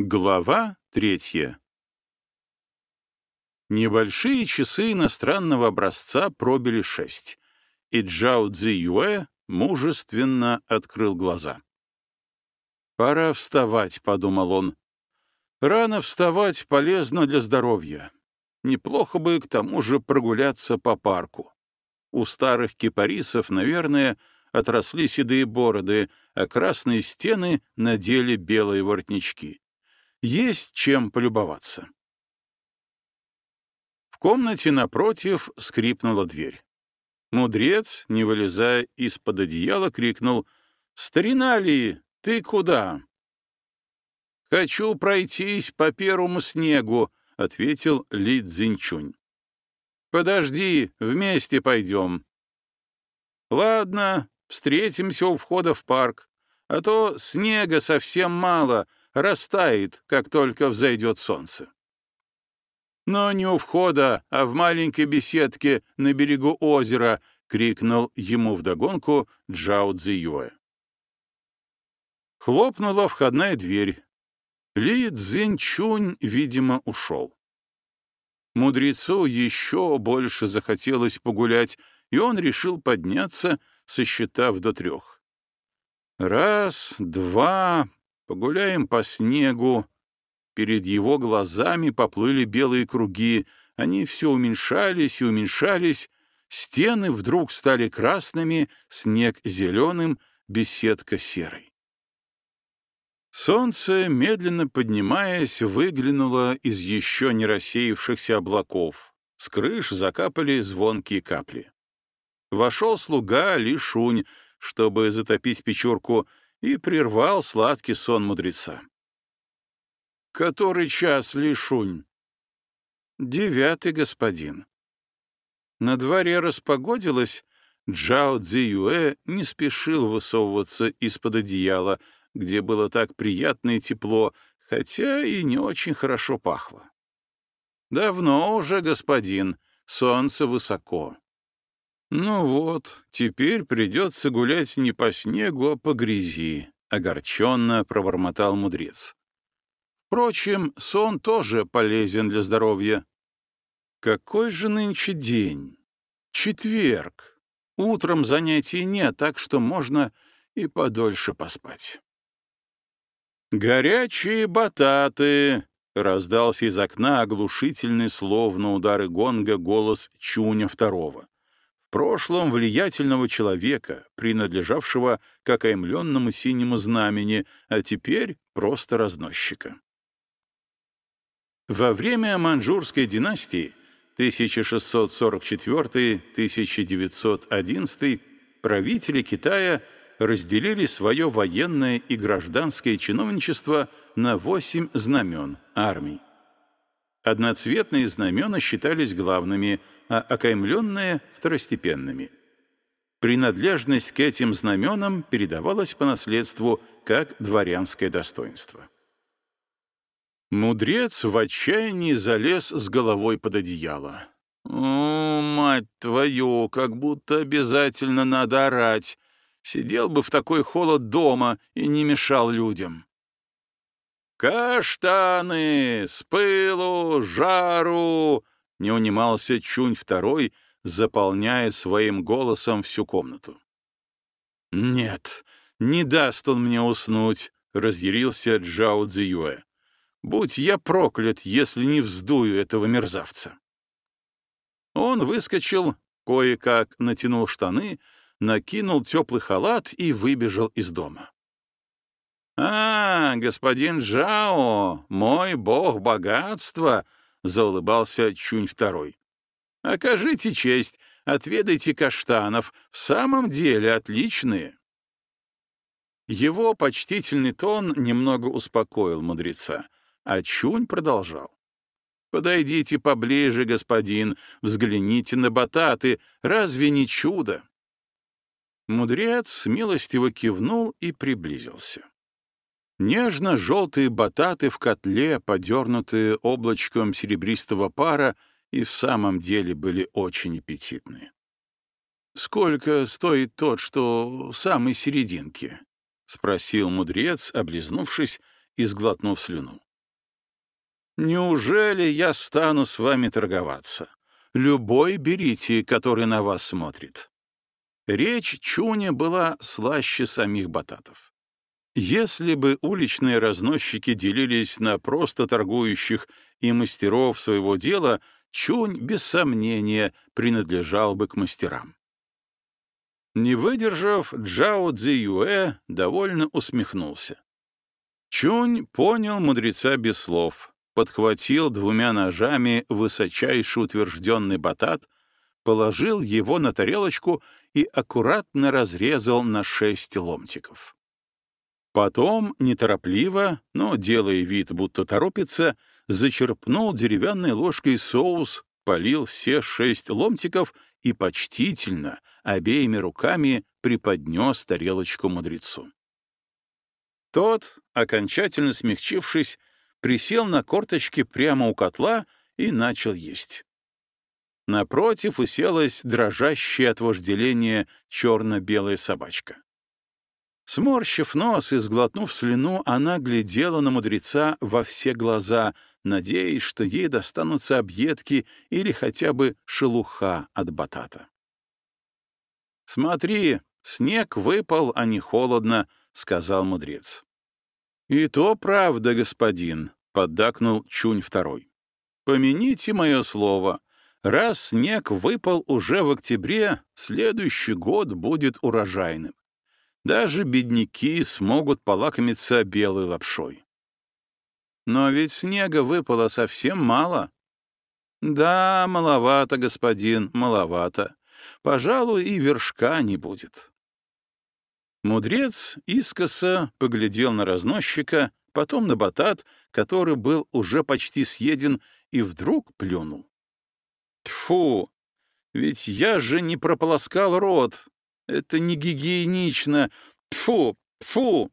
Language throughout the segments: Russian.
Глава третья. Небольшие часы иностранного образца пробили шесть, и Джао Цзи Юэ мужественно открыл глаза. «Пора вставать», — подумал он. «Рано вставать полезно для здоровья. Неплохо бы к тому же прогуляться по парку. У старых кипарисов, наверное, отросли седые бороды, а красные стены надели белые воротнички. Есть чем полюбоваться. В комнате напротив скрипнула дверь. Мудрец, не вылезая из-под одеяла, крикнул «Старина ли, ты куда?» «Хочу пройтись по первому снегу», — ответил Ли Цзиньчунь. «Подожди, вместе пойдем». «Ладно, встретимся у входа в парк, а то снега совсем мало, растает, как только взойдет солнце. «Но не у входа, а в маленькой беседке на берегу озера!» — крикнул ему вдогонку Джао Цзиюэ. Хлопнула входная дверь. Ли Цзиньчунь, видимо, ушел. Мудрецу еще больше захотелось погулять, и он решил подняться, сосчитав до трех. Раз, два, Погуляем по снегу. Перед его глазами поплыли белые круги. Они все уменьшались и уменьшались. Стены вдруг стали красными, снег зеленым, беседка серой. Солнце, медленно поднимаясь, выглянуло из еще не рассеявшихся облаков. С крыш закапали звонкие капли. Вошел слуга Ли Шунь, чтобы затопить печурку, и прервал сладкий сон мудреца. «Который час, Лишунь?» «Девятый, господин». На дворе распогодилось, Джао Цзиюэ не спешил высовываться из-под одеяла, где было так приятно и тепло, хотя и не очень хорошо пахло. «Давно уже, господин, солнце высоко». «Ну вот, теперь придется гулять не по снегу, а по грязи», — огорченно пробормотал мудрец. «Впрочем, сон тоже полезен для здоровья». «Какой же нынче день? Четверг. Утром занятий нет, так что можно и подольше поспать». «Горячие бататы!» — раздался из окна оглушительный, словно удары гонга, голос Чуня второго прошлом влиятельного человека, принадлежавшего к окаймленному синему знамени, а теперь просто разносчика. Во время маньчжурской династии 1644-1911 правители Китая разделили свое военное и гражданское чиновничество на восемь знамен армий. Одноцветные знамена считались главными – а окаймленные — второстепенными. Принадлежность к этим знаменам передавалась по наследству как дворянское достоинство. Мудрец в отчаянии залез с головой под одеяло. «О, мать твою, как будто обязательно надо орать! Сидел бы в такой холод дома и не мешал людям!» «Каштаны! С пылу, жару!» не унимался Чунь второй, заполняя своим голосом всю комнату. «Нет, не даст он мне уснуть», — разъярился Джао Цзиюэ. «Будь я проклят, если не вздую этого мерзавца». Он выскочил, кое-как натянул штаны, накинул теплый халат и выбежал из дома. «А, господин Джао, мой бог богатства!» заулыбался Чунь второй. «Окажите честь, отведайте каштанов, в самом деле отличные». Его почтительный тон немного успокоил мудреца, а Чунь продолжал. «Подойдите поближе, господин, взгляните на бататы, разве не чудо?» Мудрец милостиво кивнул и приблизился. Нежно-желтые бататы в котле, подернутые облачком серебристого пара, и в самом деле были очень аппетитные. «Сколько стоит тот, что в самой серединке?» — спросил мудрец, облизнувшись и сглотнув слюну. Неужели я стану с вами торговаться? Любой берите, который на вас смотрит. Речь Чуня была слаще самих бататов. Если бы уличные разносчики делились на просто торгующих и мастеров своего дела, Чунь, без сомнения, принадлежал бы к мастерам. Не выдержав, Джао Цзи довольно усмехнулся. Чунь понял мудреца без слов, подхватил двумя ножами высочайше утвержденный батат, положил его на тарелочку и аккуратно разрезал на шесть ломтиков. Потом, неторопливо, но делая вид, будто торопится, зачерпнул деревянной ложкой соус, полил все шесть ломтиков и почтительно, обеими руками преподнес тарелочку мудрецу. Тот, окончательно смягчившись, присел на корточки прямо у котла и начал есть. Напротив уселась дрожащая от вожделения черно-белая собачка. Сморщив нос и сглотнув слюну, она глядела на мудреца во все глаза, надеясь, что ей достанутся объедки или хотя бы шелуха от батата. «Смотри, снег выпал, а не холодно», — сказал мудрец. «И то правда, господин», — поддакнул Чунь второй. «Помяните мое слово. Раз снег выпал уже в октябре, следующий год будет урожайным. Даже бедняки смогут полакомиться белой лапшой. Но ведь снега выпало совсем мало. Да, маловато, господин, маловато. Пожалуй, и вершка не будет. Мудрец искоса поглядел на разносчика, потом на батат, который был уже почти съеден, и вдруг плюнул. Тфу, ведь я же не прополоскал рот, это не гигиенично. Фу, фу.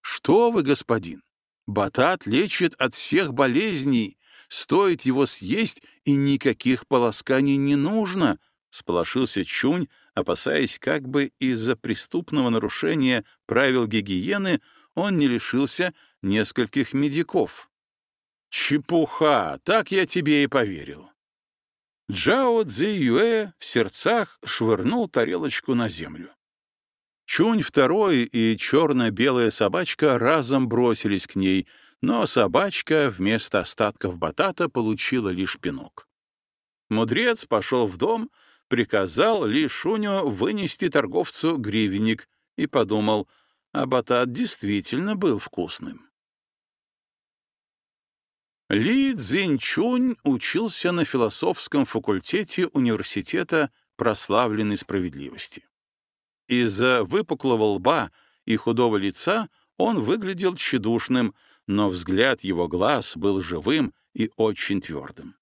Что вы, господин? Батат лечит от всех болезней. Стоит его съесть, и никаких полосканий не нужно, — сполошился Чунь, опасаясь, как бы из-за преступного нарушения правил гигиены он не лишился нескольких медиков. «Чепуха! Так я тебе и поверил. Джао Цзи в сердцах швырнул тарелочку на землю. Чунь второй и черно-белая собачка разом бросились к ней, но собачка вместо остатков батата получила лишь пинок. Мудрец пошел в дом, приказал Ли Шуню вынести торговцу гривенник и подумал, а батат действительно был вкусным. Ли Цзиньчунь учился на философском факультете университета прославленной справедливости. Из-за выпуклого лба и худого лица он выглядел тщедушным, но взгляд его глаз был живым и очень твердым.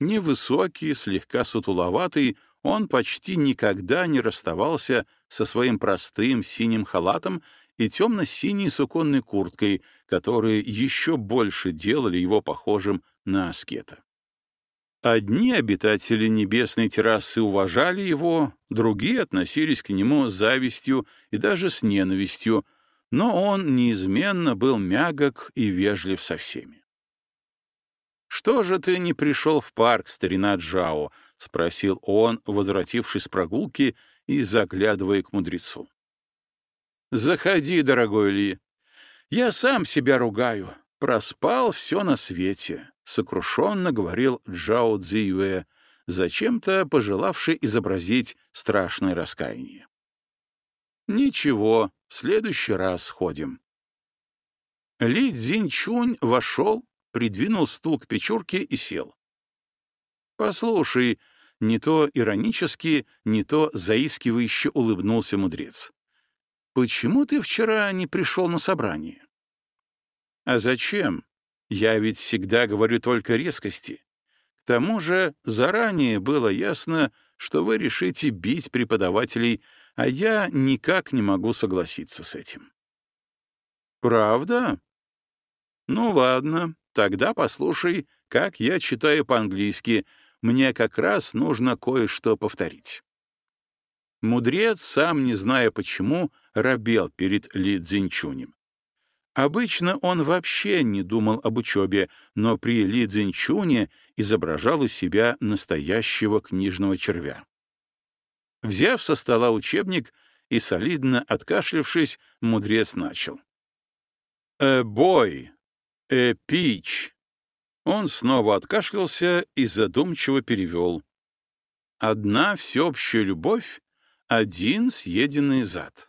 Невысокий, слегка сутуловатый, он почти никогда не расставался со своим простым синим халатом и темно-синей суконной курткой, которые еще больше делали его похожим на аскета. Одни обитатели небесной террасы уважали его, другие относились к нему с завистью и даже с ненавистью, но он неизменно был мягок и вежлив со всеми. «Что же ты не пришел в парк, старина Джао?» — спросил он, возвратившись с прогулки и заглядывая к мудрецу. Заходи, дорогой Ли. Я сам себя ругаю. Проспал все на свете, — сокрушенно говорил Джао Цзиюэ, зачем-то пожелавший изобразить страшное раскаяние. Ничего, в следующий раз сходим. Ли Цзиньчунь вошел, придвинул стул к печурке и сел. «Послушай», — не то иронически, не то заискивающе улыбнулся мудрец. Почему ты вчера не пришел на собрание? А зачем? Я ведь всегда говорю только резкости. К тому же заранее было ясно, что вы решите бить преподавателей, а я никак не могу согласиться с этим. Правда? Ну ладно, тогда послушай, как я читаю по-английски. Мне как раз нужно кое-что повторить. Мудрец, сам не зная почему, робел перед Ли Цзиньчунем. Обычно он вообще не думал об учебе, но при Ли Цзиньчуне изображал у себя настоящего книжного червя. Взяв со стола учебник и солидно откашлявшись, мудрец начал. «A boy, a peach». Он снова откашлялся и задумчиво перевел. «Одна всеобщая любовь, один съеденный зад».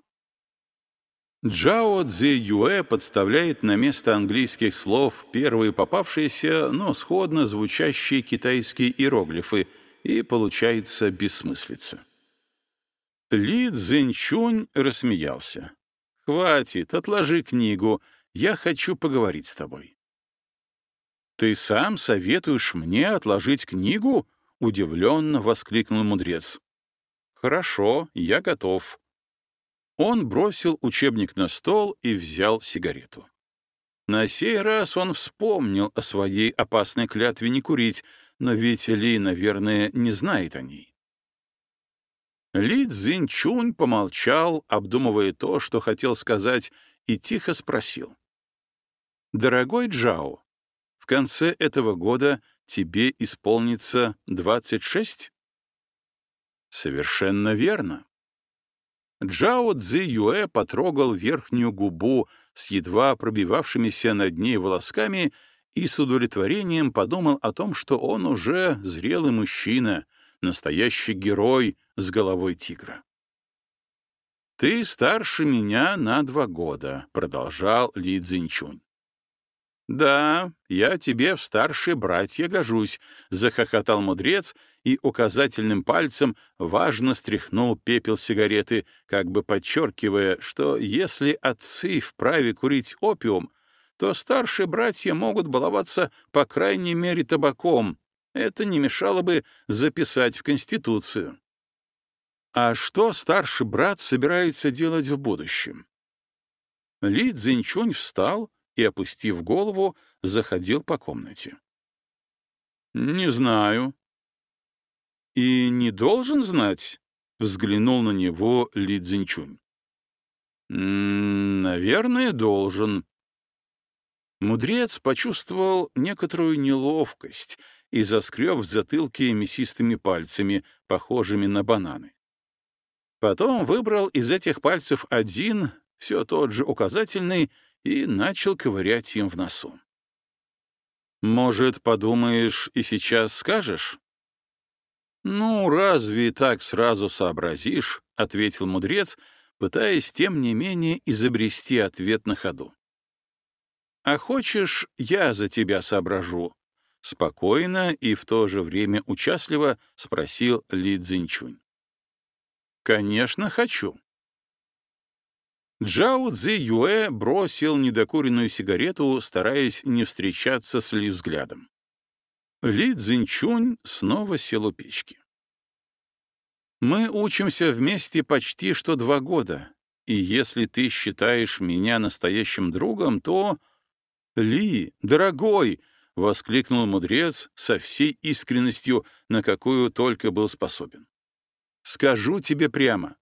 Джао Цзи Юэ подставляет на место английских слов первые попавшиеся, но сходно звучащие китайские иероглифы, и получается бессмыслица. Ли Цзиньчунь рассмеялся. «Хватит, отложи книгу, я хочу поговорить с тобой». «Ты сам советуешь мне отложить книгу?» — удивленно воскликнул мудрец. «Хорошо, я готов», он бросил учебник на стол и взял сигарету. На сей раз он вспомнил о своей опасной клятве не курить, но ведь Ли, наверное, не знает о ней. Ли Цзиньчунь помолчал, обдумывая то, что хотел сказать, и тихо спросил. «Дорогой Джао, в конце этого года тебе исполнится 26?» «Совершенно верно. Джао Цзи Юэ потрогал верхнюю губу с едва пробивавшимися над ней волосками и с удовлетворением подумал о том, что он уже зрелый мужчина, настоящий герой с головой тигра. «Ты старше меня на два года», — продолжал Ли Цзиньчунь. «Да, я тебе в старшие братья гожусь», — захохотал мудрец и указательным пальцем важно стряхнул пепел сигареты, как бы подчеркивая, что если отцы вправе курить опиум, то старшие братья могут баловаться по крайней мере табаком. Это не мешало бы записать в Конституцию. А что старший брат собирается делать в будущем? Ли Цзиньчунь встал, и, опустив голову, заходил по комнате. «Не знаю». «И не должен знать?» — взглянул на него Ли Цзиньчунь. «Наверное, должен». Мудрец почувствовал некоторую неловкость и заскреб в затылке мясистыми пальцами, похожими на бананы. Потом выбрал из этих пальцев один, все тот же указательный, и начал ковырять им в носу. «Может, подумаешь и сейчас скажешь?» «Ну, разве так сразу сообразишь?» — ответил мудрец, пытаясь, тем не менее, изобрести ответ на ходу. «А хочешь, я за тебя соображу?» — спокойно и в то же время участливо спросил Ли Цзиньчунь. «Конечно, хочу. Джао Цзи Юэ бросил недокуренную сигарету, стараясь не встречаться с Ли взглядом. Ли Цзиньчунь снова сел у печки. «Мы учимся вместе почти что два года, и если ты считаешь меня настоящим другом, то...» «Ли, дорогой!» — воскликнул мудрец со всей искренностью, на какую только был способен. «Скажу тебе прямо,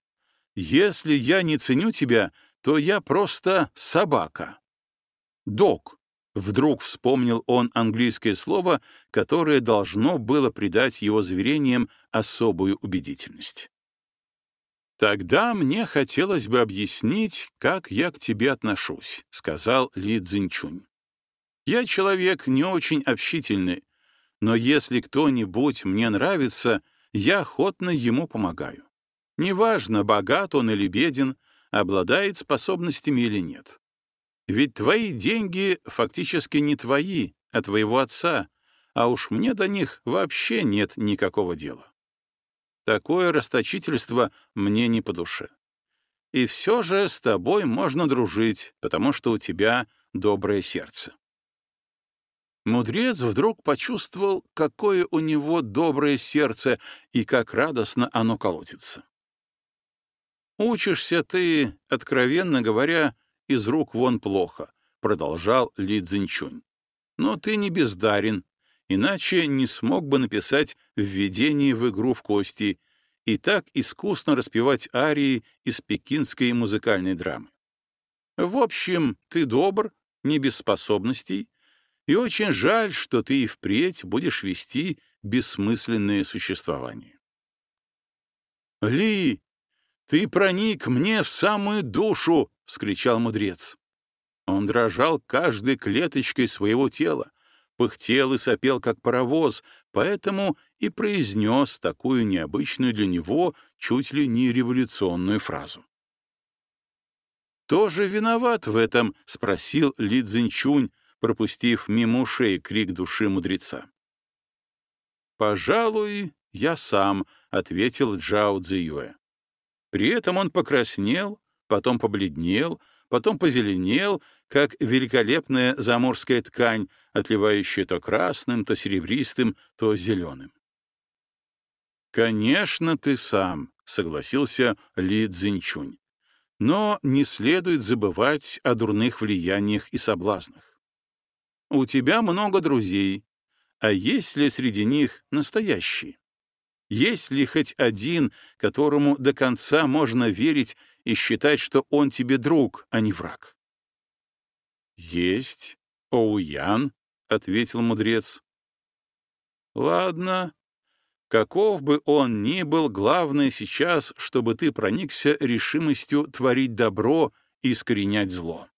если я не ценю тебя, то я просто собака. Дог. Вдруг вспомнил он английское слово, которое должно было придать его заверениям особую убедительность. «Тогда мне хотелось бы объяснить, как я к тебе отношусь», — сказал Ли Цзиньчунь. «Я человек не очень общительный, но если кто-нибудь мне нравится, я охотно ему помогаю. Неважно, богат он или беден, обладает способностями или нет. Ведь твои деньги фактически не твои, а твоего отца, а уж мне до них вообще нет никакого дела. Такое расточительство мне не по душе. И все же с тобой можно дружить, потому что у тебя доброе сердце. Мудрец вдруг почувствовал, какое у него доброе сердце и как радостно оно колотится. «Учишься ты, откровенно говоря, из рук вон плохо», — продолжал Ли Цзиньчунь. «Но ты не бездарен, иначе не смог бы написать введение в игру в кости и так искусно распевать арии из пекинской музыкальной драмы. В общем, ты добр, не без способностей, и очень жаль, что ты и впредь будешь вести бессмысленное существование. «Ли, ты проник мне в самую душу!» — вскричал мудрец. Он дрожал каждой клеточкой своего тела, пыхтел и сопел, как паровоз, поэтому и произнес такую необычную для него чуть ли не революционную фразу. «Кто же виноват в этом?» — спросил Ли Цзиньчунь, пропустив мимо ушей крик души мудреца. «Пожалуй, я сам», — ответил Джао Цзиюэ. При этом он покраснел, потом побледнел, потом позеленел, как великолепная заморская ткань, отливающая то красным, то серебристым, то зеленым. «Конечно, ты сам», — согласился Ли Цзиньчунь. «Но не следует забывать о дурных влияниях и соблазнах. У тебя много друзей, а есть ли среди них настоящие? Есть ли хоть один, которому до конца можно верить и считать, что он тебе друг, а не враг?» «Есть, Оуян», — ответил мудрец. «Ладно. Каков бы он ни был, главное сейчас, чтобы ты проникся решимостью творить добро и искоренять зло».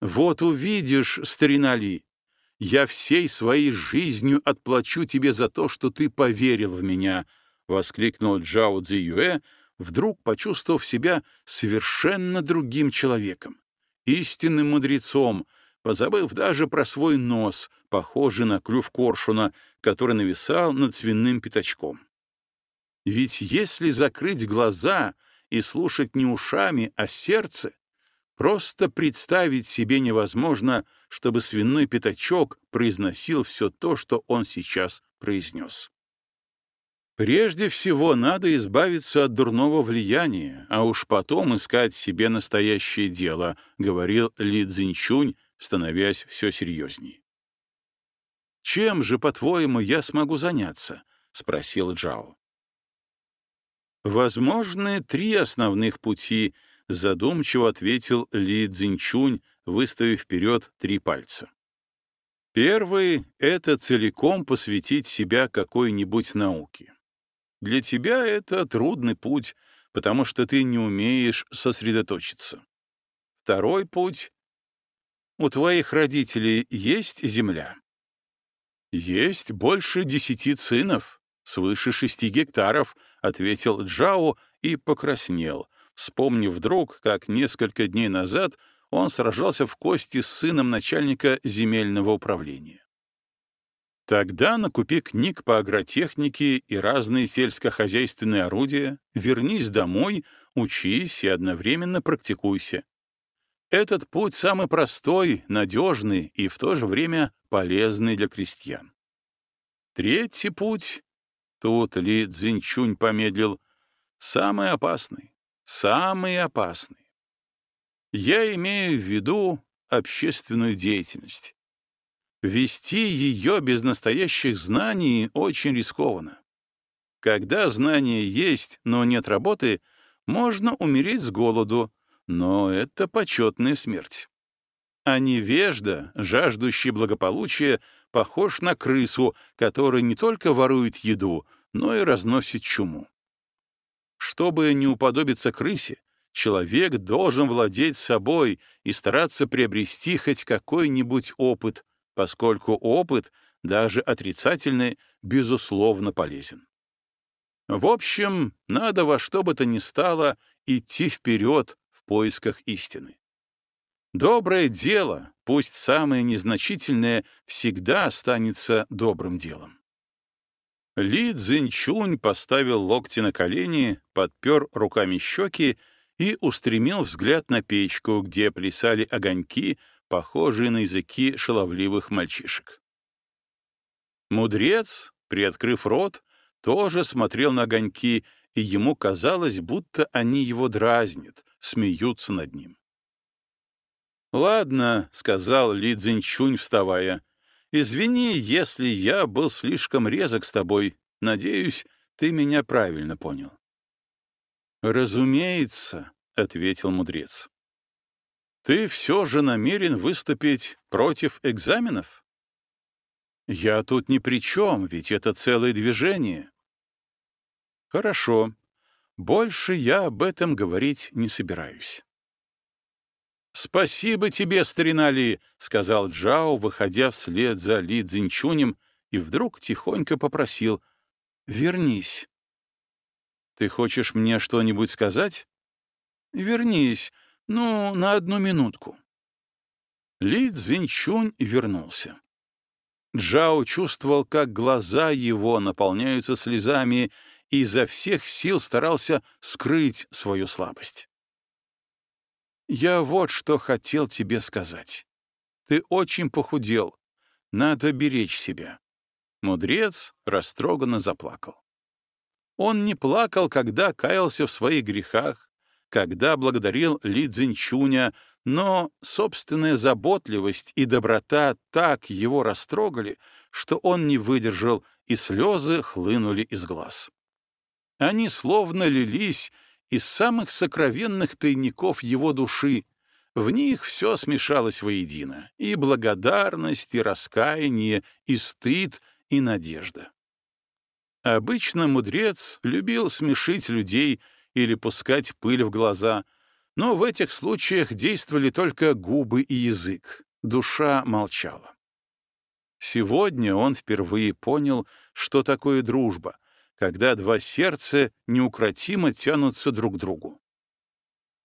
«Вот увидишь, старина Ли, я всей своей жизнью отплачу тебе за то, что ты поверил в меня», — воскликнул Джао Цзи вдруг почувствовав себя совершенно другим человеком истинным мудрецом, позабыв даже про свой нос, похожий на клюв коршуна, который нависал над свиным пятачком. Ведь если закрыть глаза и слушать не ушами, а сердце, просто представить себе невозможно, чтобы свиной пятачок произносил все то, что он сейчас произнес. Прежде всего надо избавиться от дурного влияния, а уж потом искать себе настоящее дело, говорил Ли Цзиньчунь, становясь все серьезней. Чем же, по-твоему, я смогу заняться? спросил Джао. Возможны три основных пути, задумчиво ответил Ли Цзиньчунь, выставив вперед три пальца. Первый — это целиком посвятить себя какой-нибудь науке. Для тебя это трудный путь, потому что ты не умеешь сосредоточиться. Второй путь — у твоих родителей есть земля? Есть больше десяти цинов, свыше шести гектаров, — ответил Джао и покраснел, вспомнив вдруг, как несколько дней назад он сражался в кости с сыном начальника земельного управления. Тогда накупи книг по агротехнике и разные сельскохозяйственные орудия, вернись домой, учись и одновременно практикуйся. Этот путь самый простой, надежный и в то же время полезный для крестьян. Третий путь, тут Ли Цзиньчунь помедлил, самый опасный, самый опасный. Я имею в виду общественную деятельность. Вести ее без настоящих знаний очень рискованно. Когда знания есть, но нет работы, можно умереть с голоду, но это почетная смерть. А невежда, жаждущий благополучия, похож на крысу, которая не только ворует еду, но и разносит чуму. Чтобы не уподобиться крысе, человек должен владеть собой и стараться приобрести хоть какой-нибудь опыт, поскольку опыт, даже отрицательный, безусловно полезен. В общем, надо во что бы то ни стало идти вперед в поисках истины. Доброе дело, пусть самое незначительное, всегда останется добрым делом. Ли Цзиньчунь поставил локти на колени, подпер руками щеки и устремил взгляд на печку, где плясали огоньки, похожие на языки шаловливых мальчишек. Мудрец, приоткрыв рот, тоже смотрел на огоньки, и ему казалось, будто они его дразнят, смеются над ним. «Ладно», — сказал Ли Цзиньчунь, вставая, — «извини, если я был слишком резок с тобой. Надеюсь, ты меня правильно понял». «Разумеется», — ответил мудрец. Ты все же намерен выступить против экзаменов? Я тут ни при чем, ведь это целое движение. Хорошо. Больше я об этом говорить не собираюсь. «Спасибо тебе, старина Ли», — сказал Джао, выходя вслед за Ли Цзиньчунем, и вдруг тихонько попросил «Вернись». «Ты хочешь мне что-нибудь сказать?» «Вернись, ну, на одну минутку». Ли Цзиньчунь вернулся. Джао чувствовал, как глаза его наполняются слезами, и изо всех сил старался скрыть свою слабость. «Я вот что хотел тебе сказать. Ты очень похудел. Надо беречь себя». Мудрец растроганно заплакал. Он не плакал, когда каялся в своих грехах, когда благодарил Ли Цзиньчуня, но собственная заботливость и доброта так его растрогали, что он не выдержал, и слезы хлынули из глаз. Они словно лились из самых сокровенных тайников его души, в них все смешалось воедино — и благодарность, и раскаяние, и стыд, и надежда. Обычно мудрец любил смешить людей — или пускать пыль в глаза, но в этих случаях действовали только губы и язык, душа молчала. Сегодня он впервые понял, что такое дружба, когда два сердца неукротимо тянутся друг к другу.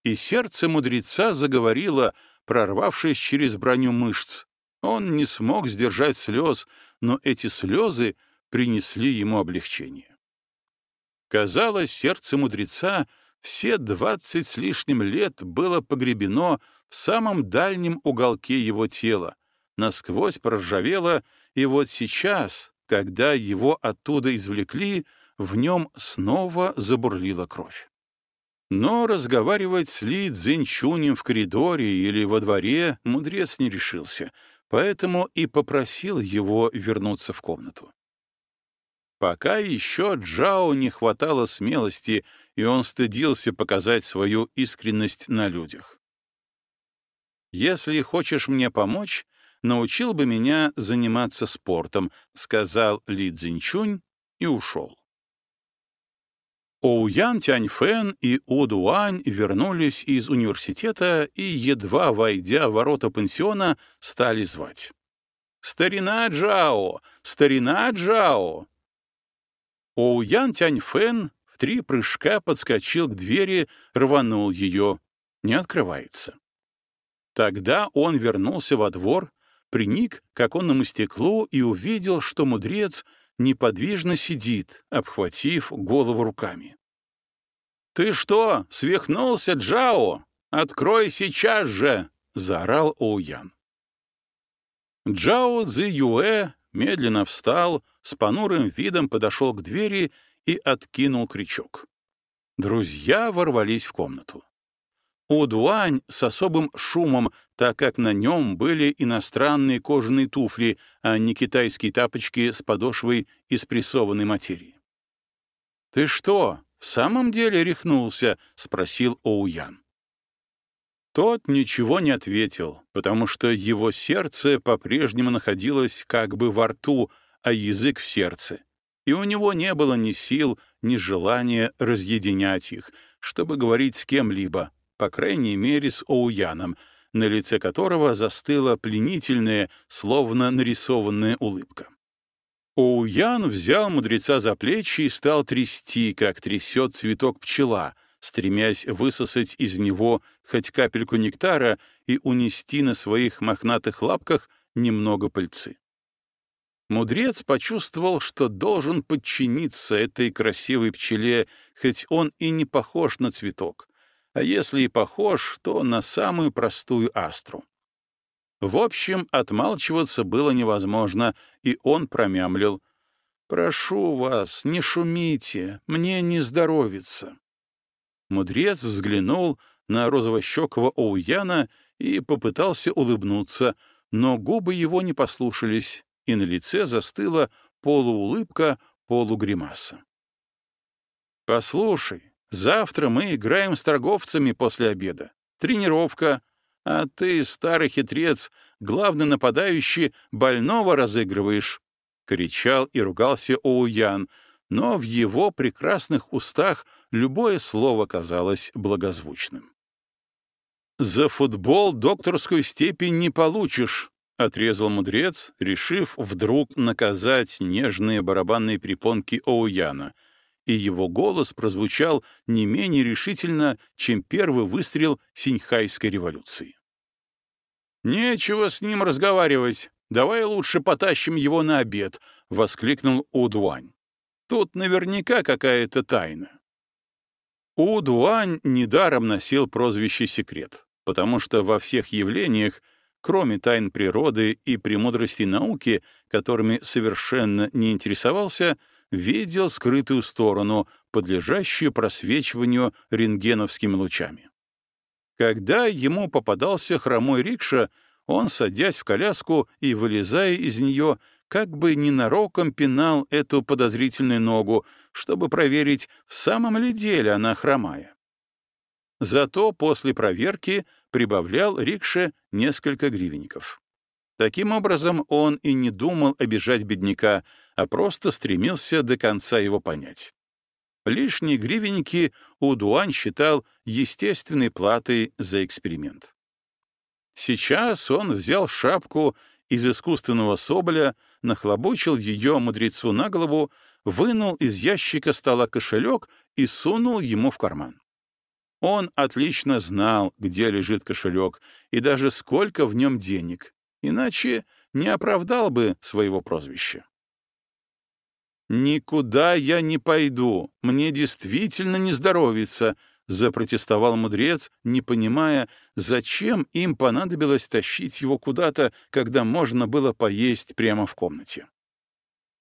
И сердце мудреца заговорило, прорвавшись через броню мышц. Он не смог сдержать слез, но эти слезы принесли ему облегчение. Казалось, сердце мудреца все двадцать с лишним лет было погребено в самом дальнем уголке его тела, насквозь проржавело, и вот сейчас, когда его оттуда извлекли, в нем снова забурлила кровь. Но разговаривать с Ли Цзиньчунем в коридоре или во дворе мудрец не решился, поэтому и попросил его вернуться в комнату. Пока еще Джао не хватало смелости, и он стыдился показать свою искренность на людях. «Если хочешь мне помочь, научил бы меня заниматься спортом», — сказал Ли Цзиньчунь и ушел. Оуян Тяньфэн и Дуань вернулись из университета и, едва войдя в ворота пансиона, стали звать. «Старина Чжао! Старина Чжао!» Оуян Тяньфэн в три прыжка подскочил к двери, рванул ее. Не открывается. Тогда он вернулся во двор, приник к оконному стеклу и увидел, что мудрец неподвижно сидит, обхватив голову руками. «Ты что, свихнулся, Чжао? Открой сейчас же!» — заорал Оуян. Джао Цзи Юэ медленно встал, с понурым видом подошел к двери и откинул крючок. Друзья ворвались в комнату. Удуань с особым шумом, так как на нем были иностранные кожаные туфли, а не китайские тапочки с подошвой из прессованной материи. «Ты что, в самом деле рехнулся?» — спросил Оуян. Тот ничего не ответил, потому что его сердце по-прежнему находилось как бы во рту, а язык в сердце, и у него не было ни сил, ни желания разъединять их, чтобы говорить с кем-либо, по крайней мере с Оуяном, на лице которого застыла пленительная, словно нарисованная улыбка. Оуян взял мудреца за плечи и стал трясти, как трясет цветок пчела, стремясь высосать из него хоть капельку нектара и унести на своих мохнатых лапках немного пыльцы. Мудрец почувствовал, что должен подчиниться этой красивой пчеле, хоть он и не похож на цветок, а если и похож, то на самую простую астру. В общем, отмалчиваться было невозможно, и он промямлил. «Прошу вас, не шумите, мне не здоровится». Мудрец взглянул на розовощекого Оуяна и попытался улыбнуться, но губы его не послушались, и на лице застыла полуулыбка, полугримаса. «Послушай, завтра мы играем с торговцами после обеда. Тренировка, А ты, старый хитрец, главный нападающий, больного разыгрываешь!» — кричал и ругался Оуян, но в его прекрасных устах любое слово казалось благозвучным. «За футбол докторскую степень не получишь», — отрезал мудрец, решив вдруг наказать нежные барабанные припонки Оуяна, и его голос прозвучал не менее решительно, чем первый выстрел Синьхайской революции. «Нечего с ним разговаривать. Давай лучше потащим его на обед», — воскликнул Удуань. «Тут наверняка какая-то тайна». Удуань недаром носил прозвище «секрет», потому что во всех явлениях, кроме тайн природы и премудрости науки, которыми совершенно не интересовался, — видел скрытую сторону, подлежащую просвечиванию рентгеновскими лучами. Когда ему попадался хромой рикша, он, садясь в коляску и вылезая из нее, как бы ненароком пинал эту подозрительную ногу, чтобы проверить, в самом ли деле она хромая. Зато после проверки прибавлял рикше несколько гривенников. Таким образом, он и не думал обижать бедняка, а просто стремился до конца его понять. Лишние гривенники Удуань считал естественной платой за эксперимент. Сейчас он взял шапку из искусственного соболя, нахлобучил ее мудрецу на голову, вынул из ящика стола кошелек и сунул ему в карман. Он отлично знал, где лежит кошелек и даже сколько в нем денег, иначе не оправдал бы своего прозвища. «Никуда я не пойду, мне действительно не здоровится», — запротестовал мудрец, не понимая, зачем им понадобилось тащить его куда-то, когда можно было поесть прямо в комнате.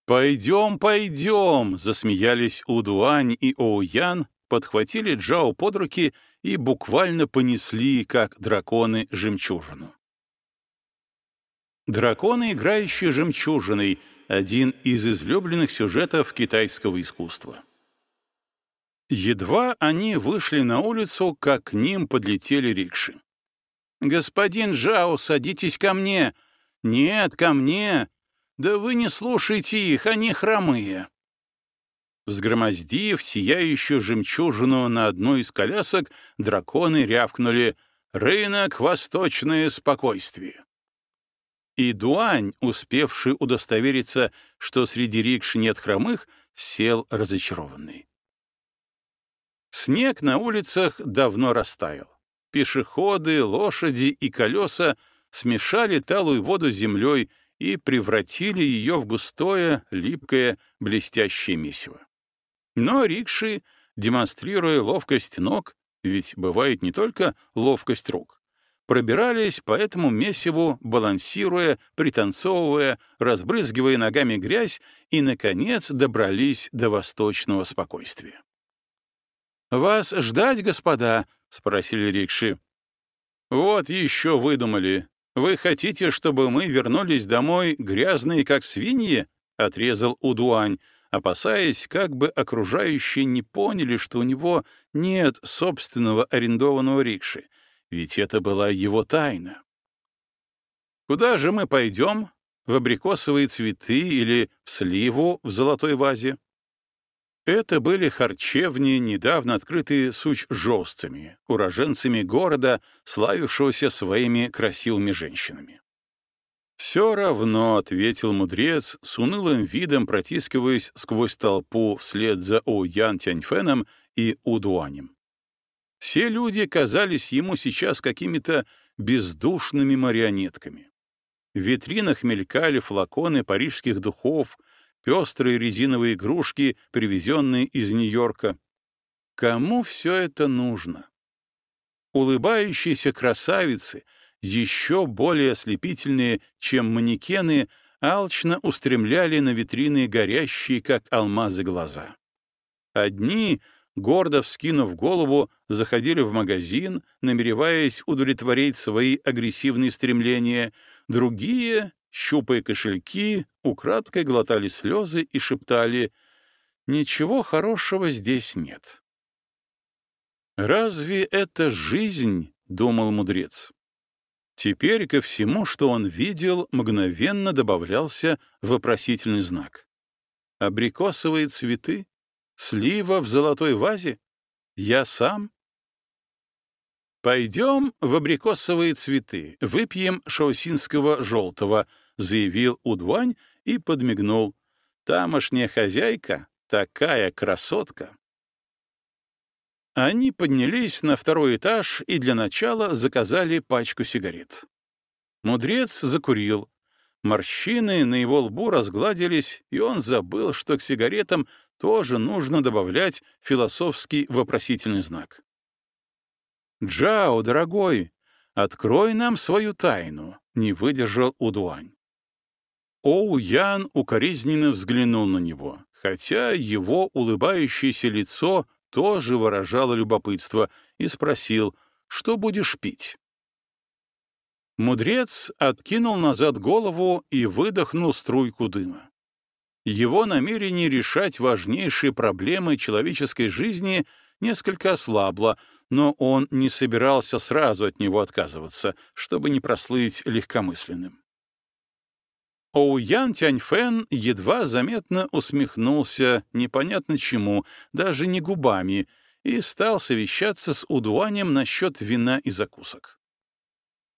«Пойдем, пойдем!» — засмеялись Удуань и Оуян, подхватили Джао под руки и буквально понесли, как драконы, жемчужину. Драконы, играющие жемчужиной — один из излюбленных сюжетов китайского искусства. Едва они вышли на улицу, как к ним подлетели рикши. «Господин Жао, садитесь ко мне!» «Нет, ко мне!» «Да вы не слушайте их, они хромые!» Взгромоздив сияющую жемчужину на одну из колясок, драконы рявкнули «Рынок — восточное спокойствие!» И Дуань, успевший удостовериться, что среди рикш нет хромых, сел разочарованный. Снег на улицах давно растаял. Пешеходы, лошади и колеса смешали талую воду с землей и превратили ее в густое, липкое, блестящее месиво. Но рикши, демонстрируя ловкость ног, ведь бывает не только ловкость рук, пробирались по этому месиву, балансируя, пританцовывая, разбрызгивая ногами грязь и, наконец, добрались до восточного спокойствия. «Вас ждать, господа?» — спросили рикши. «Вот еще выдумали. Вы хотите, чтобы мы вернулись домой грязные, как свиньи?» — отрезал Удуань, опасаясь, как бы окружающие не поняли, что у него нет собственного арендованного рикши, ведь это была его тайна. Куда же мы пойдем? В абрикосовые цветы или в сливу в золотой вазе? Это были харчевни, недавно открытые суч-жостцами, уроженцами города, славившегося своими красивыми женщинами. «Все равно», — ответил мудрец, с унылым видом протискиваясь сквозь толпу вслед за Оуян Тяньфеном и Удуанем. Все люди казались ему сейчас какими-то бездушными марионетками. В витринах мелькали флаконы парижских духов, пестрые резиновые игрушки, привезенные из Нью-Йорка. Кому все это нужно? Улыбающиеся красавицы, еще более ослепительные, чем манекены, алчно устремляли на витрины горящие, как алмазы, глаза. Одни гордо вскинув голову, заходили в магазин, намереваясь удовлетворить свои агрессивные стремления, другие, щупая кошельки, украдкой глотали слезы и шептали «Ничего хорошего здесь нет». «Разве это жизнь?» — думал мудрец. Теперь ко всему, что он видел, мгновенно добавлялся вопросительный знак. Абрикосовые цветы? Слива в золотой вазе? Я сам? «Пойдем в абрикосовые цветы, выпьем шаусинского желтого», — заявил Удвань и подмигнул. «Тамошняя хозяйка такая красотка». Они поднялись на второй этаж и для начала заказали пачку сигарет. Мудрец закурил. Морщины на его лбу разгладились, и он забыл, что к сигаретам тоже нужно добавлять философский вопросительный знак. «Джао, дорогой, открой нам свою тайну», — не выдержал Удуань. Оу Ян укоризненно взглянул на него, хотя его улыбающееся лицо тоже выражало любопытство, и спросил, что будешь пить. Мудрец откинул назад голову и выдохнул струйку дыма. Его намерение решать важнейшие проблемы человеческой жизни несколько ослабло, но он не собирался сразу от него отказываться, чтобы не прослыть легкомысленным. Оуян Тяньфэн едва заметно усмехнулся непонятно чему, даже не губами, и стал совещаться с Удуанем насчет вина и закусок.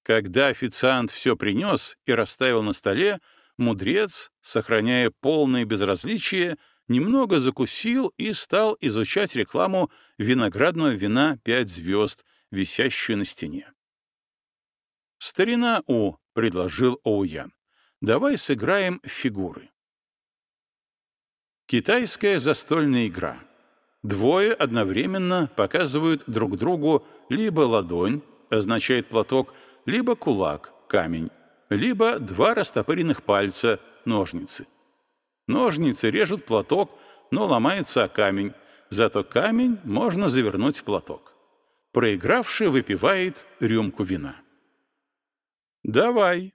Когда официант все принес и расставил на столе, мудрец, сохраняя полное безразличие, немного закусил и стал изучать рекламу виноградного вина «Пять звезд», висящую на стене. «Старина У», — предложил Оуян. Давай сыграем фигуры. Китайская застольная игра. Двое одновременно показывают друг другу либо ладонь, означает платок, либо кулак, камень, либо два растопыренных пальца, ножницы. Ножницы режут платок, но ломается о камень, зато камень можно завернуть в платок. Проигравший выпивает рюмку вина. «Давай»,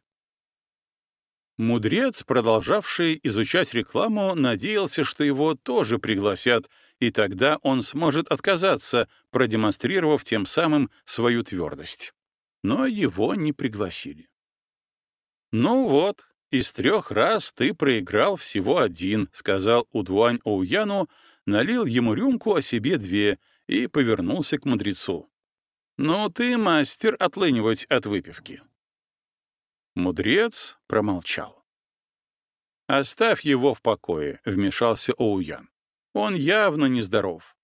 Мудрец, продолжавший изучать рекламу, надеялся, что его тоже пригласят, и тогда он сможет отказаться, продемонстрировав тем самым свою твердость. Но его не пригласили. «Ну вот, из трех раз ты проиграл всего один», — сказал Удуань Оуяну, налил ему рюмку, о себе две, и повернулся к мудрецу. «Ну ты мастер отлынивать от выпивки». Мудрец промолчал. «Оставь его в покое», — вмешался Оуян. «Он явно нездоров.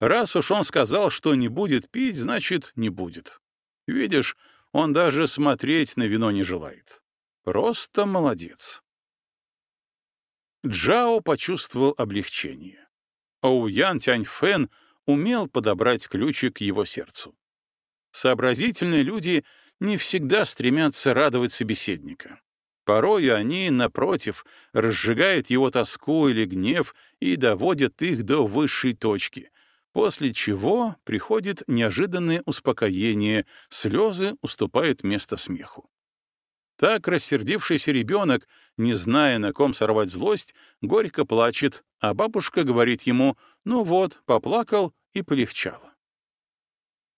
Раз уж он сказал, что не будет пить, значит, не будет. Видишь, он даже смотреть на вино не желает. Просто молодец». Джао почувствовал облегчение. Оуян Тяньфэн умел подобрать ключик к его сердцу. Сообразительные люди не всегда стремятся радовать собеседника. Порой они, напротив, разжигают его тоску или гнев и доводят их до высшей точки, после чего приходит неожиданное успокоение, слезы уступают место смеху. Так рассердившийся ребенок, не зная, на ком сорвать злость, горько плачет, а бабушка говорит ему «ну вот, поплакал и полегчало».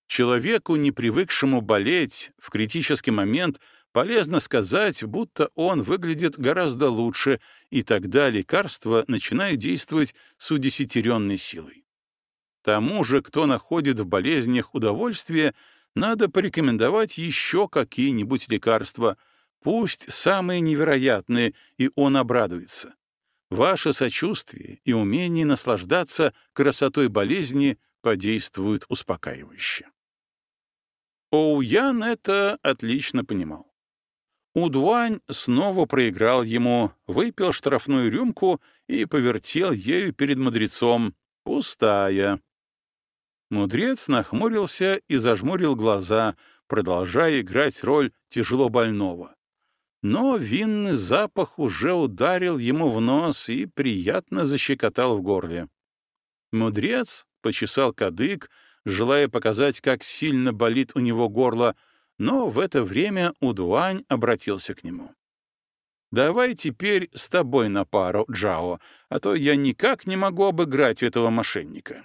Человеку, не привыкшему болеть, в критический момент полезно сказать, будто он выглядит гораздо лучше, и тогда лекарства начинают действовать с удесятеренной силой. Тому же, кто находит в болезнях удовольствие, надо порекомендовать еще какие-нибудь лекарства, пусть самые невероятные, и он обрадуется. Ваше сочувствие и умение наслаждаться красотой болезни подействуют успокаивающе. Оуян это отлично понимал. Удуань снова проиграл ему, выпил штрафную рюмку и повертел ею перед мудрецом. Пустая. Мудрец нахмурился и зажмурил глаза, продолжая играть роль тяжело больного. Но винный запах уже ударил ему в нос и приятно защекотал в горле. Мудрец почесал кадык, желая показать, как сильно болит у него горло, но в это время Удуань обратился к нему. «Давай теперь с тобой на пару, Джао, а то я никак не могу обыграть этого мошенника».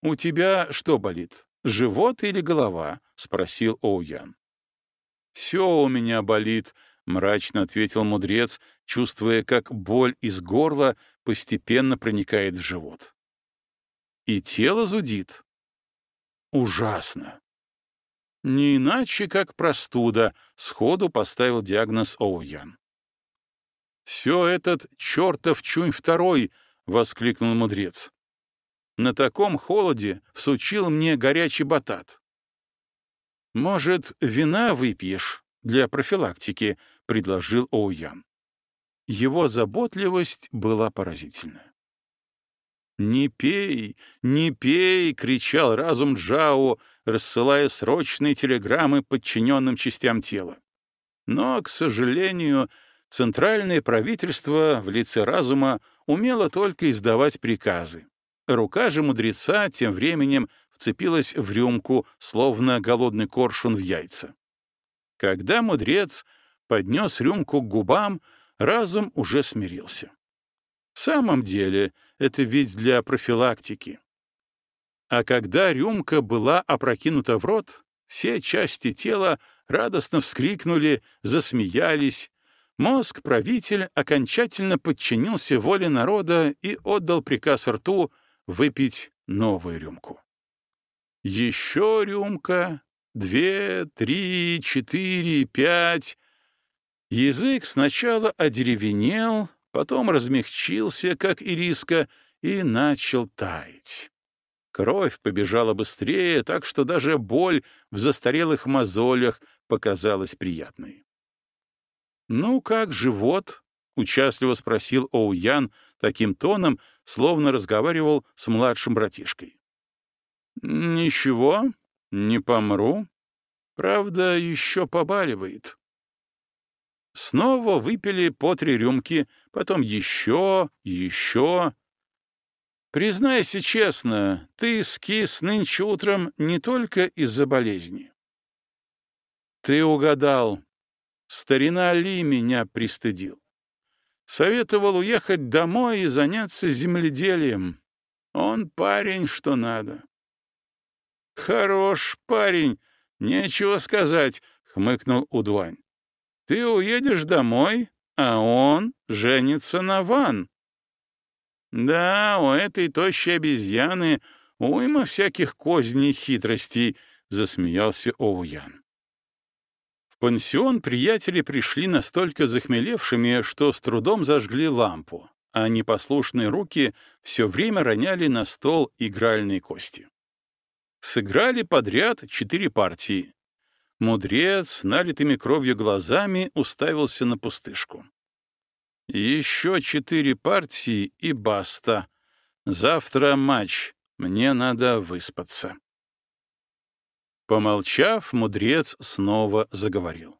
«У тебя что болит, живот или голова?» — спросил Оуян. «Все у меня болит», — мрачно ответил мудрец, чувствуя, как боль из горла постепенно проникает в живот. «И тело зудит». «Ужасно». «Не иначе, как простуда», — сходу поставил диагноз Оуян. «Все этот чертов чунь второй!» — воскликнул мудрец. «На таком холоде всучил мне горячий батат». «Может, вина выпьешь для профилактики?» — предложил Оуян. Его заботливость была поразительна. «Не пей, не пей!» — кричал разум Джао, рассылая срочные телеграммы подчиненным частям тела. Но, к сожалению, Центральное правительство в лице разума умело только издавать приказы. Рука же мудреца тем временем вцепилась в рюмку, словно голодный коршун в яйца. Когда мудрец поднес рюмку к губам, разум уже смирился. В самом деле, это ведь для профилактики. А когда рюмка была опрокинута в рот, все части тела радостно вскрикнули, засмеялись, Мозг-правитель окончательно подчинился воле народа и отдал приказ рту выпить новую рюмку. Еще рюмка, две, три, четыре, пять. Язык сначала одеревенел, потом размягчился, как ириска, и начал таять. Кровь побежала быстрее, так что даже боль в застарелых мозолях показалась приятной. «Ну, как живот?» — участливо спросил Оуян таким тоном, словно разговаривал с младшим братишкой. «Ничего, не помру. Правда, еще побаливает». Снова выпили по три рюмки, потом еще, еще. «Признайся честно, ты скис нынче утром не только из-за болезни». «Ты угадал», Старина Ли меня пристыдил. Советовал уехать домой и заняться земледелием. Он парень, что надо. «Хорош парень, нечего сказать», — хмыкнул Удвань. «Ты уедешь домой, а он женится на Ван». «Да, у этой тощей обезьяны уйма всяких козней хитростей», — засмеялся Оуян пансион приятели пришли настолько захмелевшими, что с трудом зажгли лампу, а непослушные руки все время роняли на стол игральные кости. Сыграли подряд четыре партии. Мудрец налитыми кровью глазами уставился на пустышку. Еще четыре партии и баста. Завтра матч. Мне надо выспаться. Помолчав, мудрец снова заговорил.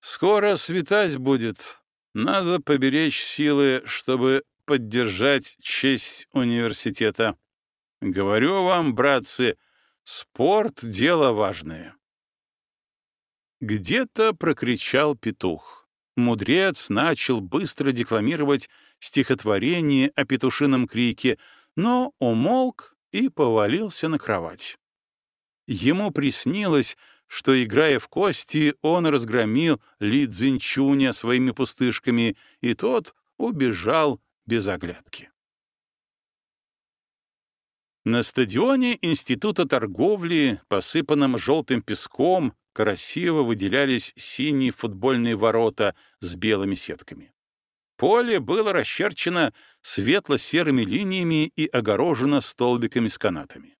«Скоро светать будет. Надо поберечь силы, чтобы поддержать честь университета. Говорю вам, братцы, спорт — дело важное». Где-то прокричал петух. Мудрец начал быстро декламировать стихотворение о петушином крике, но умолк и повалился на кровать. Ему приснилось, что, играя в кости, он разгромил Ли Цзиньчуня своими пустышками, и тот убежал без оглядки. На стадионе Института торговли, посыпанном желтым песком, красиво выделялись синие футбольные ворота с белыми сетками. Поле было расчерчено светло-серыми линиями и огорожено столбиками с канатами.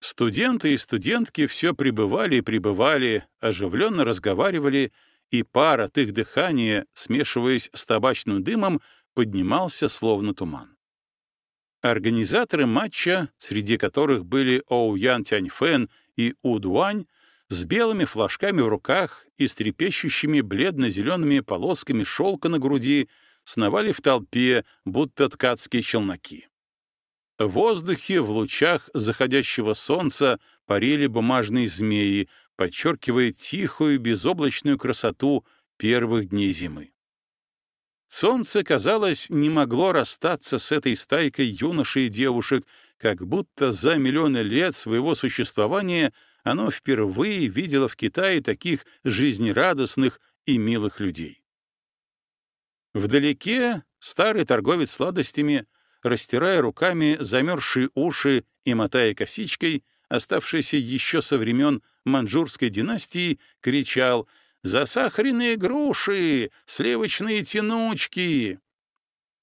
Студенты и студентки все пребывали и пребывали, оживленно разговаривали, и пар от их дыхания, смешиваясь с табачным дымом, поднимался словно туман. Организаторы матча, среди которых были Оу Ян Тяньфэн и У Дуань, с белыми флажками в руках и с трепещущими бледно-зелеными полосками шелка на груди, сновали в толпе, будто ткацкие челноки. В воздухе в лучах заходящего солнца парили бумажные змеи, подчеркивая тихую безоблачную красоту первых дней зимы. Солнце, казалось, не могло расстаться с этой стайкой юношей и девушек, как будто за миллионы лет своего существования оно впервые видело в Китае таких жизнерадостных и милых людей. Вдалеке старый торговец сладостями, растирая руками замерзшие уши и мотая косичкой, оставшийся еще со времен маньчжурской династии, кричал «Засахаренные груши! Сливочные тянучки!»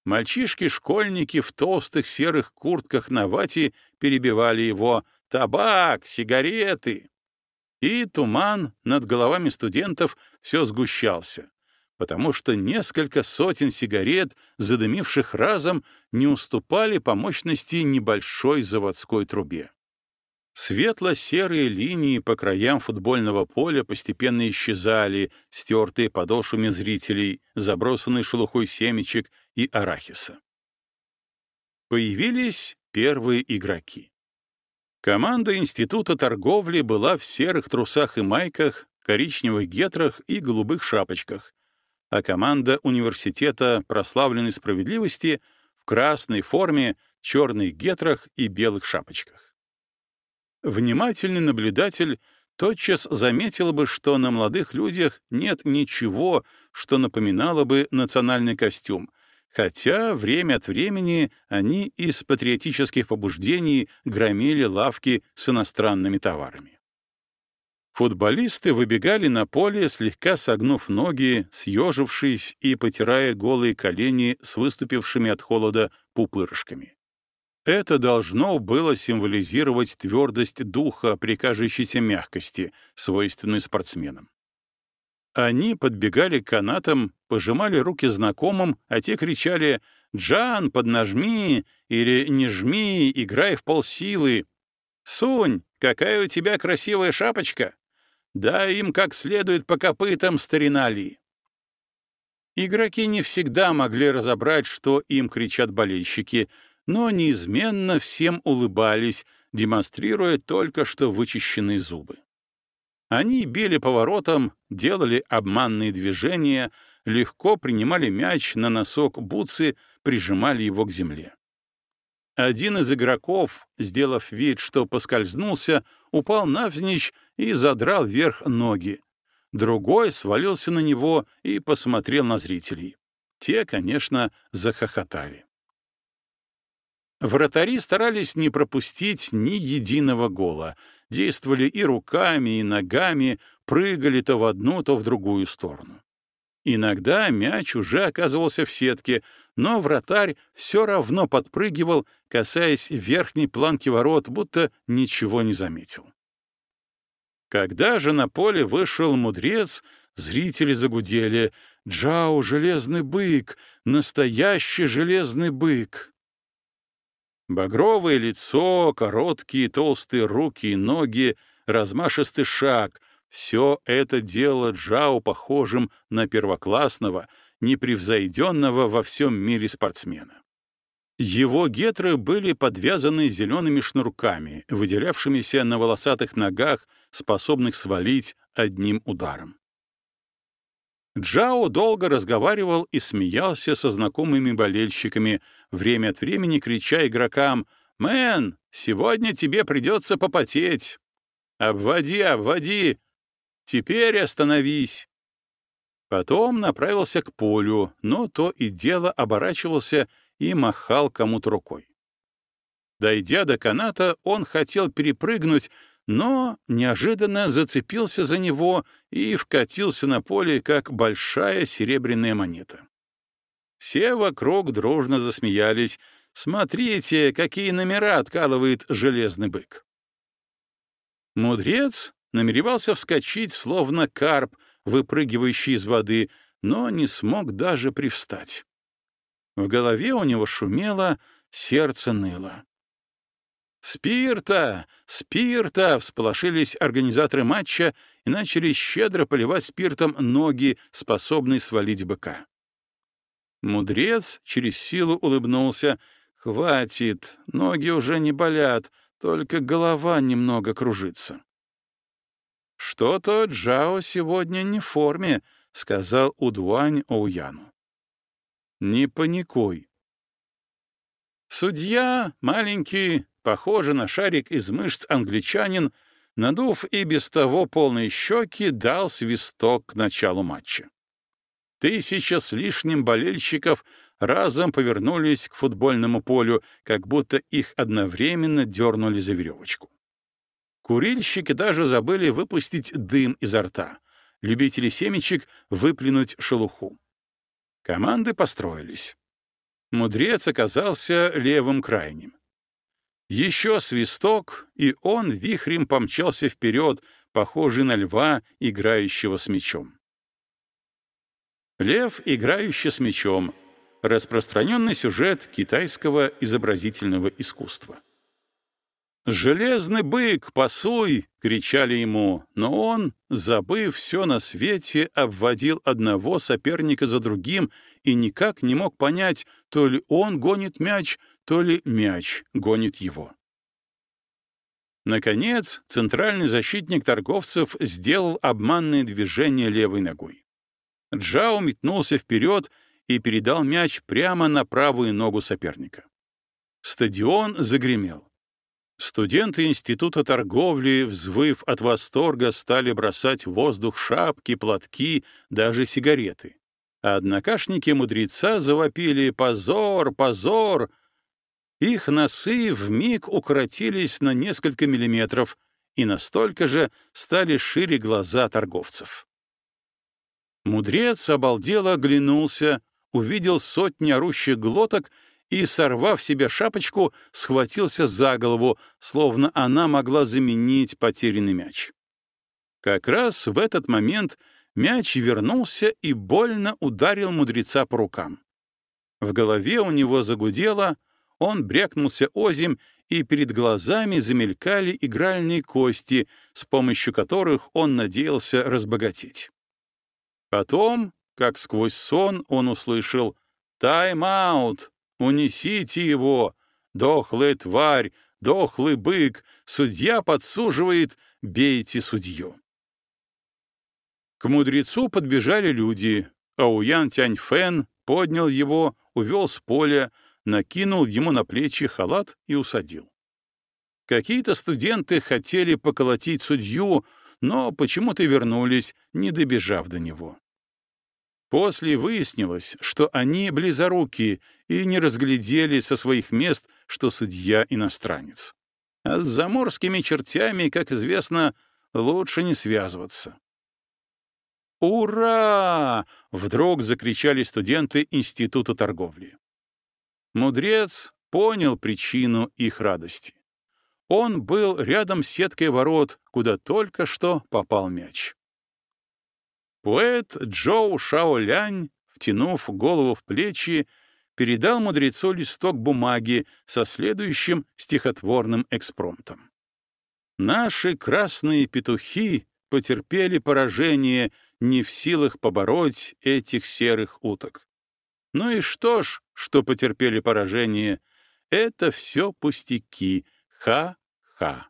Мальчишки-школьники в толстых серых куртках на вате перебивали его «Табак! Сигареты!» И туман над головами студентов все сгущался, потому что несколько сотен сигарет, задымивших разом, не уступали по мощности небольшой заводской трубе. Светло-серые линии по краям футбольного поля постепенно исчезали, стертые подошвами зрителей, забросанные шелухой семечек и арахиса. Появились первые игроки. Команда Института торговли была в серых трусах и майках, коричневых гетрах и голубых шапочках, а команда университета прославленной справедливости в красной форме, черных гетрах и белых шапочках. Внимательный наблюдатель тотчас заметил бы, что на молодых людях нет ничего, что напоминало бы национальный костюм, хотя время от времени они из патриотических побуждений громили лавки с иностранными товарами. Футболисты выбегали на поле, слегка согнув ноги, съежившись и потирая голые колени с выступившими от холода пупырышками. Это должно было символизировать твердость духа при кажущейся мягкости, свойственной спортсменам. Они подбегали к канатам, пожимали руки знакомым, а те кричали «Джан, поднажми!» или «Не жми, играй в полсилы!» «Сунь, какая у тебя красивая шапочка!» «Дай им как следует по копытам, старина Ли!» Игроки не всегда могли разобрать, что им кричат болельщики — но неизменно всем улыбались, демонстрируя только что вычищенные зубы. Они били поворотом, делали обманные движения, легко принимали мяч на носок бутсы, прижимали его к земле. Один из игроков, сделав вид, что поскользнулся, упал навзничь и задрал вверх ноги. Другой свалился на него и посмотрел на зрителей. Те, конечно, захохотали. Вратари старались не пропустить ни единого гола, действовали и руками, и ногами, прыгали то в одну, то в другую сторону. Иногда мяч уже оказывался в сетке, но вратарь все равно подпрыгивал, касаясь верхней планки ворот, будто ничего не заметил. Когда же на поле вышел мудрец, зрители загудели «Джао, железный бык! Настоящий железный бык!» Багровое лицо, короткие толстые руки и ноги, размашистый шаг — все это делало Джао похожим на первоклассного, непревзойденного во всем мире спортсмена. Его гетры были подвязаны зелеными шнурками, выделявшимися на волосатых ногах, способных свалить одним ударом. Джао долго разговаривал и смеялся со знакомыми болельщиками, время от времени крича игрокам «Мэн, сегодня тебе придется попотеть! Обводи, обводи! Теперь остановись!» Потом направился к полю, но то и дело оборачивался и махал кому-то рукой. Дойдя до каната, он хотел перепрыгнуть, но неожиданно зацепился за него и вкатился на поле, как большая серебряная монета. Все вокруг дружно засмеялись. «Смотрите, какие номера откалывает железный бык!» Мудрец намеревался вскочить, словно карп, выпрыгивающий из воды, но не смог даже привстать. В голове у него шумело, сердце ныло. «Спирта! Спирта!» — всполошились организаторы матча и начали щедро поливать спиртом ноги, способные свалить быка. Мудрец через силу улыбнулся. «Хватит, ноги уже не болят, только голова немного кружится». «Что-то Джао сегодня не в форме», — сказал Удуань Оуяну. «Не паникуй». Судья, маленький, похожий на шарик из мышц англичанин, надув и без того полные щеки, дал свисток к началу матча. Тысяча с лишним болельщиков разом повернулись к футбольному полю, как будто их одновременно дернули за веревочку. Курильщики даже забыли выпустить дым изо рта, любители семечек — выплюнуть шелуху. Команды построились. Мудрец оказался левым крайним. Еще свисток, и он вихрем помчался вперед, похожий на льва, играющего с мечом. Лев, играющий с мечом — распространенный сюжет китайского изобразительного искусства. «Железный бык, пасуй!» — кричали ему, но он, забыв все на свете, обводил одного соперника за другим и никак не мог понять, то ли он гонит мяч, то ли мяч гонит его. Наконец, центральный защитник торговцев сделал обманное движение левой ногой. Джао метнулся вперед и передал мяч прямо на правую ногу соперника. Стадион загремел. Студенты Института торговли, взвыв от восторга, стали бросать в воздух шапки, платки, даже сигареты. А однокашники мудреца завопили «Позор! Позор!». Их носы вмиг укоротились на несколько миллиметров, и настолько же стали шире глаза торговцев. Мудрец обалдело оглянулся, увидел сотни орущих глоток и, сорвав себе шапочку, схватился за голову, словно она могла заменить потерянный мяч. Как раз в этот момент мяч вернулся и больно ударил мудреца по рукам. В голове у него загудело, он брякнулся озимь, и перед глазами замелькали игральные кости, с помощью которых он надеялся разбогатеть. Потом, как сквозь сон, он услышал «Тайм-аут! Унесите его! Дохлая тварь! Дохлый бык! Судья подсуживает! Бейте судью!» К мудрецу подбежали люди, а Уян Тяньфэн поднял его, увел с поля, накинул ему на плечи халат и усадил. Какие-то студенты хотели поколотить судью, но почему-то вернулись, не добежав до него. После выяснилось, что они близоруки и не разглядели со своих мест, что судья иностранец. А с заморскими чертями, как известно, лучше не связываться. «Ура!» — вдруг закричали студенты Института торговли. Мудрец понял причину их радости. Он был рядом с сеткой ворот, куда только что попал мяч. Поэт Джоу Шаолянь, втянув голову в плечи, передал мудрецу листок бумаги со следующим стихотворным экспромтом. «Наши красные петухи потерпели поражение, не в силах побороть этих серых уток. Ну и что ж, что потерпели поражение, это все пустяки, ха-ха».